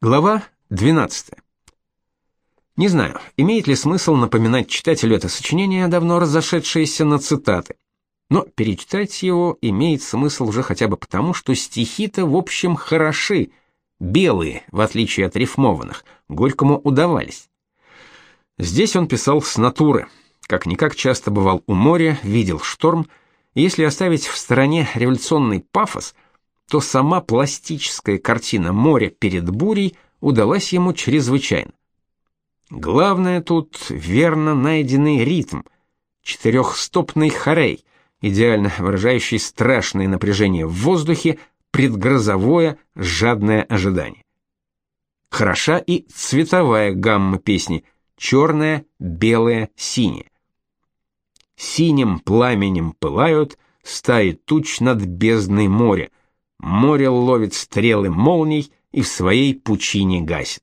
Глава 12. Не знаю, имеет ли смысл напоминать читателю это сочинение, давно разошедшееся на цитаты. Но перечитать его имеет смысл уже хотя бы потому, что стихи-то в общем хороши, белые, в отличие от рифмованных, Горькому удавались. Здесь он писал с натуры, как-никак часто бывал у моря, видел шторм, и если оставить в стороне революционный пафос – то сама пластическая картина моря перед бурей удалась ему чрезвычайно. Главное тут верно найденный ритм, четырехстопный хорей, идеально выражающий страшное напряжение в воздухе, предгрозовое, жадное ожидание. Хороша и цветовая гамма песни, черная, белая, синяя. Синим пламенем пылают стаи туч над бездной моря, Море ловит стрелы молний и в своей пучине гасит.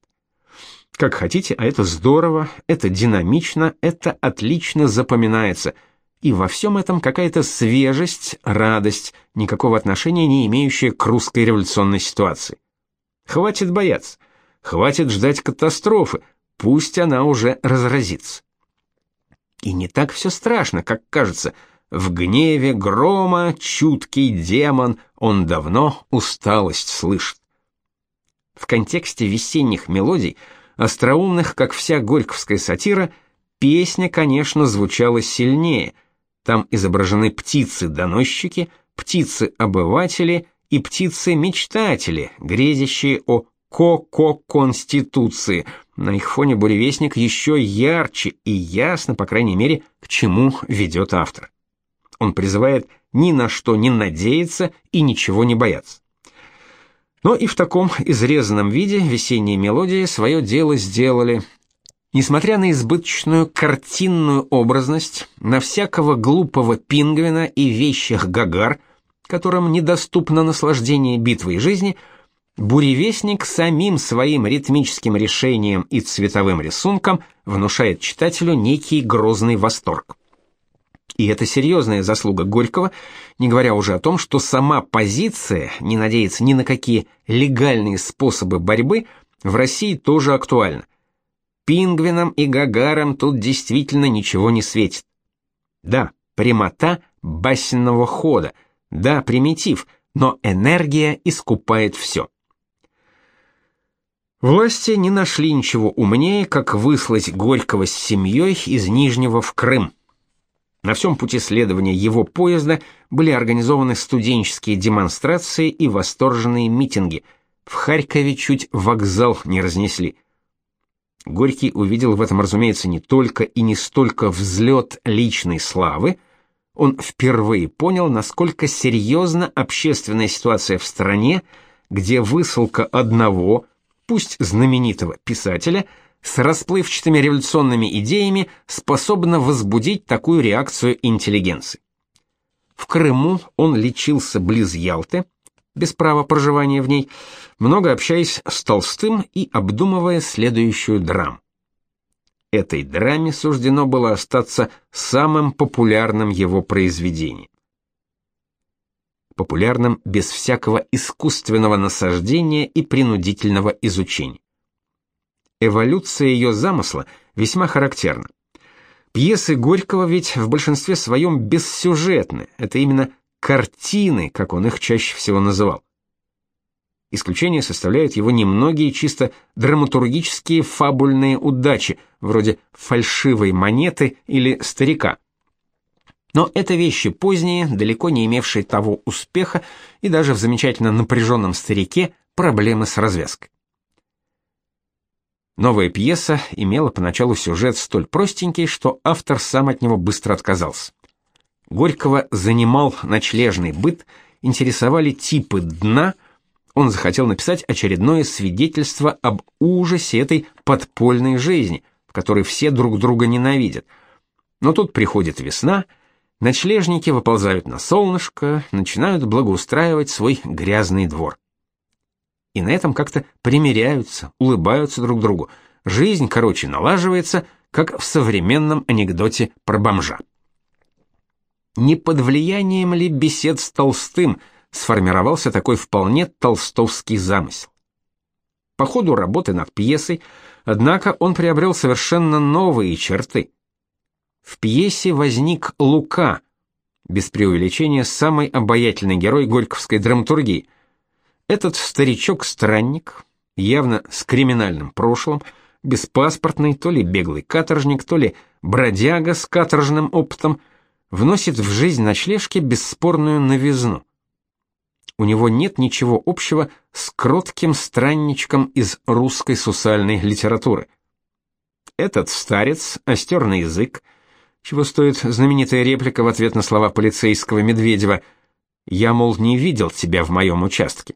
Как хотите, а это здорово, это динамично, это отлично запоминается. И во всем этом какая-то свежесть, радость, никакого отношения не имеющая к русской революционной ситуации. Хватит бояться, хватит ждать катастрофы, пусть она уже разразится. И не так все страшно, как кажется – в гневе грома чуткий демон, он давно усталость слышит. В контексте весенних мелодий, остроумных, как вся горьковская сатира, песня, конечно, звучала сильнее. Там изображены птицы-доносчики, птицы-обыватели и птицы-мечтатели, грезящие о ко-ко-конституции. На их фоне буревестник еще ярче и ясно, по крайней мере, к чему ведет автор. Он призывает ни на что не надеяться и ничего не бояться. Но и в таком изрезанном виде весенние мелодии свое дело сделали. Несмотря на избыточную картинную образность, на всякого глупого пингвина и вещих гагар, которым недоступно наслаждение битвой жизни, буревестник самим своим ритмическим решением и цветовым рисунком внушает читателю некий грозный восторг. И это серьезная заслуга Горького, не говоря уже о том, что сама позиция не надеется ни на какие легальные способы борьбы в России тоже актуальна. Пингвинам и гагарам тут действительно ничего не светит. Да, прямота басенного хода, да, примитив, но энергия искупает все. Власти не нашли ничего умнее, как выслать Горького с семьей из Нижнего в Крым. На всем пути следования его поезда были организованы студенческие демонстрации и восторженные митинги. В Харькове чуть вокзал не разнесли. Горький увидел в этом, разумеется, не только и не столько взлет личной славы, он впервые понял, насколько серьезна общественная ситуация в стране, где высылка одного, пусть знаменитого писателя – с расплывчатыми революционными идеями способна возбудить такую реакцию интеллигенции. В Крыму он лечился близ Ялты, без права проживания в ней, много общаясь с Толстым и обдумывая следующую драму. Этой драме суждено было остаться самым популярным его произведением. Популярным без всякого искусственного насаждения и принудительного изучения. Эволюция ее замысла весьма характерна. Пьесы Горького ведь в большинстве своем бессюжетны, это именно картины, как он их чаще всего называл. Исключение составляют его немногие чисто драматургические фабульные удачи, вроде «фальшивой монеты» или «старика». Но это вещи поздние, далеко не имевшие того успеха, и даже в замечательно напряженном «старике» проблемы с развязкой. Новая пьеса имела поначалу сюжет столь простенький, что автор сам от него быстро отказался. Горького занимал ночлежный быт, интересовали типы дна, он захотел написать очередное свидетельство об ужасе этой подпольной жизни, в которой все друг друга ненавидят. Но тут приходит весна, ночлежники выползают на солнышко, начинают благоустраивать свой грязный двор и на этом как-то примиряются, улыбаются друг другу. Жизнь, короче, налаживается, как в современном анекдоте про бомжа. Не под влиянием ли бесед с Толстым сформировался такой вполне толстовский замысел? по ходу работы над пьесой, однако он приобрел совершенно новые черты. В пьесе возник Лука, без преувеличения самый обаятельный герой горьковской драматургии. Этот старичок-странник, явно с криминальным прошлым, беспаспортный, то ли беглый каторжник, то ли бродяга с каторжным опытом, вносит в жизнь ночлежки бесспорную новизну. У него нет ничего общего с кротким странничком из русской сусальной литературы. Этот старец остер язык, чего стоит знаменитая реплика в ответ на слова полицейского Медведева «Я, мол, не видел тебя в моем участке».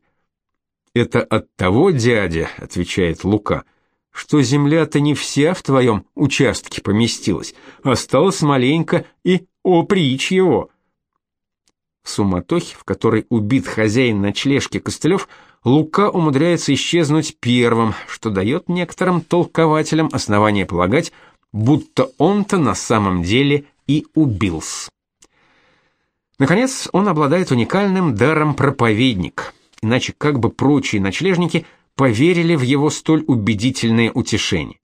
«Это от того, дядя», — отвечает Лука, — «что земля-то не вся в твоем участке поместилась, осталась маленько и опричь его». В суматохе, в которой убит хозяин ночлежки Костылев, Лука умудряется исчезнуть первым, что дает некоторым толкователям основание полагать, будто он-то на самом деле и убился. Наконец, он обладает уникальным даром проповедник, иначе как бы прочие ночлежники поверили в его столь убедительное утешение.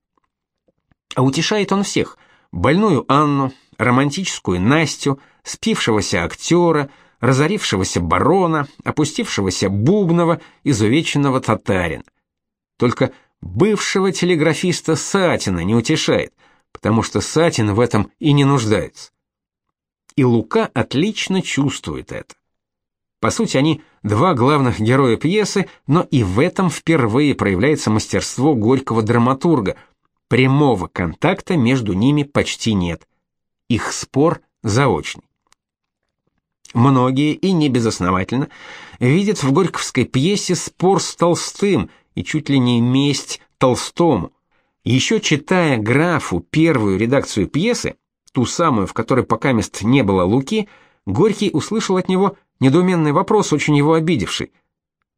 А утешает он всех: больную Анну, романтическую Настю, спившегося актера, разорившегося барона, опустившегося Бубнова, изувеченного татарина. Только бывшего телеграфиста Сатина не утешает, потому что Сатин в этом и не нуждается. И Лука отлично чувствует это. По сути, они два главных героя пьесы, но и в этом впервые проявляется мастерство горького драматурга. Прямого контакта между ними почти нет. Их спор заочный. Многие, и не безосновательно, видят в горьковской пьесе спор с Толстым и чуть ли не месть Толстому. Еще читая графу первую редакцию пьесы, ту самую, в которой пока мест не было Луки, Горький услышал от него недоуменный вопрос, очень его обидевший.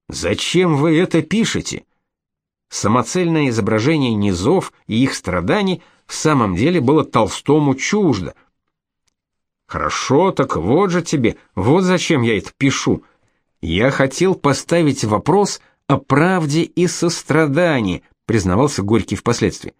«Зачем вы это пишете?» Самоцельное изображение низов и их страданий в самом деле было Толстому чуждо – Хорошо, так вот же тебе, вот зачем я это пишу. Я хотел поставить вопрос о правде и сострадании, признавался Горький впоследствии.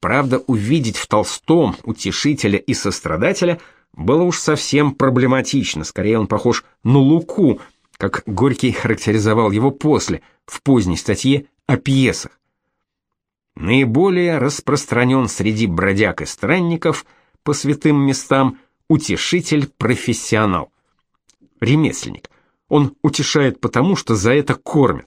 Правда, увидеть в Толстом утешителя и сострадателя было уж совсем проблематично, скорее он похож на Луку, как Горький характеризовал его после, в поздней статье о пьесах. Наиболее распространен среди бродяг и странников по святым местам – утешитель-профессионал. Ремесленник. Он утешает потому, что за это кормят.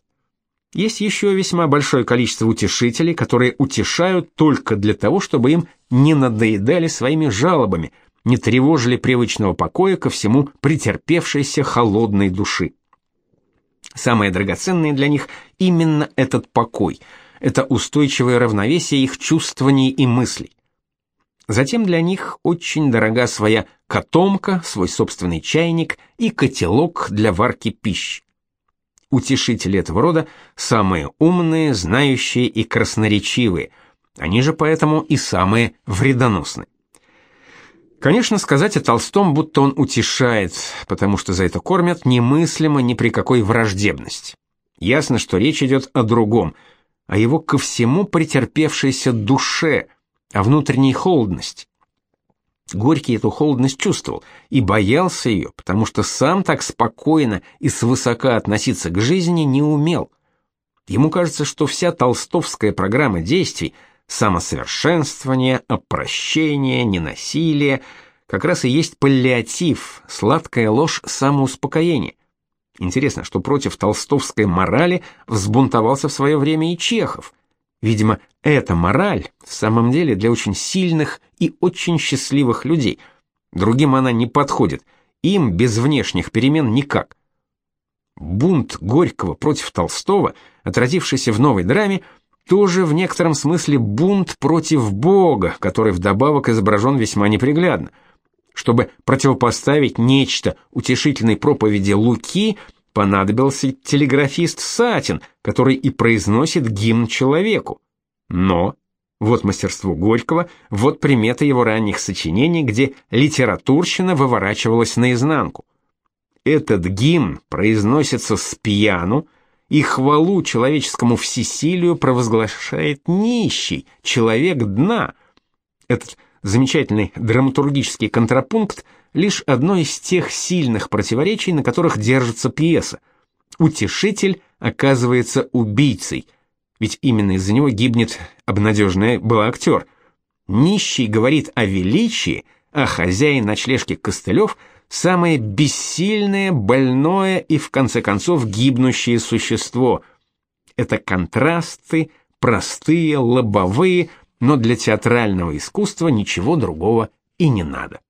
Есть еще весьма большое количество утешителей, которые утешают только для того, чтобы им не надоедали своими жалобами, не тревожили привычного покоя ко всему претерпевшейся холодной души. Самое драгоценное для них именно этот покой, это устойчивое равновесие их чувствований и мыслей. Затем для них очень дорога своя котомка, свой собственный чайник и котелок для варки пищи. Утешители этого рода самые умные, знающие и красноречивые. Они же поэтому и самые вредоносные. Конечно, сказать о Толстом, будто он утешает, потому что за это кормят, немыслимо ни при какой враждебности. Ясно, что речь идет о другом, о его ко всему претерпевшейся душе, о внутренней холодности. Горький эту холодность чувствовал и боялся ее, потому что сам так спокойно и свысока относиться к жизни не умел. Ему кажется, что вся толстовская программа действий самосовершенствование, опрощение, ненасилие как раз и есть паллиатив, сладкая ложь самоуспокоения. Интересно, что против толстовской морали взбунтовался в свое время и Чехов – Видимо, эта мораль в самом деле для очень сильных и очень счастливых людей. Другим она не подходит. Им без внешних перемен никак. Бунт Горького против Толстого, отразившийся в новой драме, тоже в некотором смысле бунт против Бога, который вдобавок изображен весьма неприглядно. Чтобы противопоставить нечто утешительной проповеди Луки, понадобился телеграфист Сатин, который и произносит гимн человеку. Но вот мастерство Горького, вот примета его ранних сочинений, где литературщина выворачивалась наизнанку. Этот гимн произносится с пьяну, и хвалу человеческому всесилию провозглашает нищий, человек дна. Этот замечательный драматургический контрапункт лишь одно из тех сильных противоречий, на которых держится пьеса. Утешитель оказывается убийцей, ведь именно из-за него гибнет обнадеженный был актер. Нищий говорит о величии, а хозяин ночлежки Костылев – самое бессильное, больное и, в конце концов, гибнущее существо. Это контрасты, простые, лобовые – но для театрального искусства ничего другого и не надо.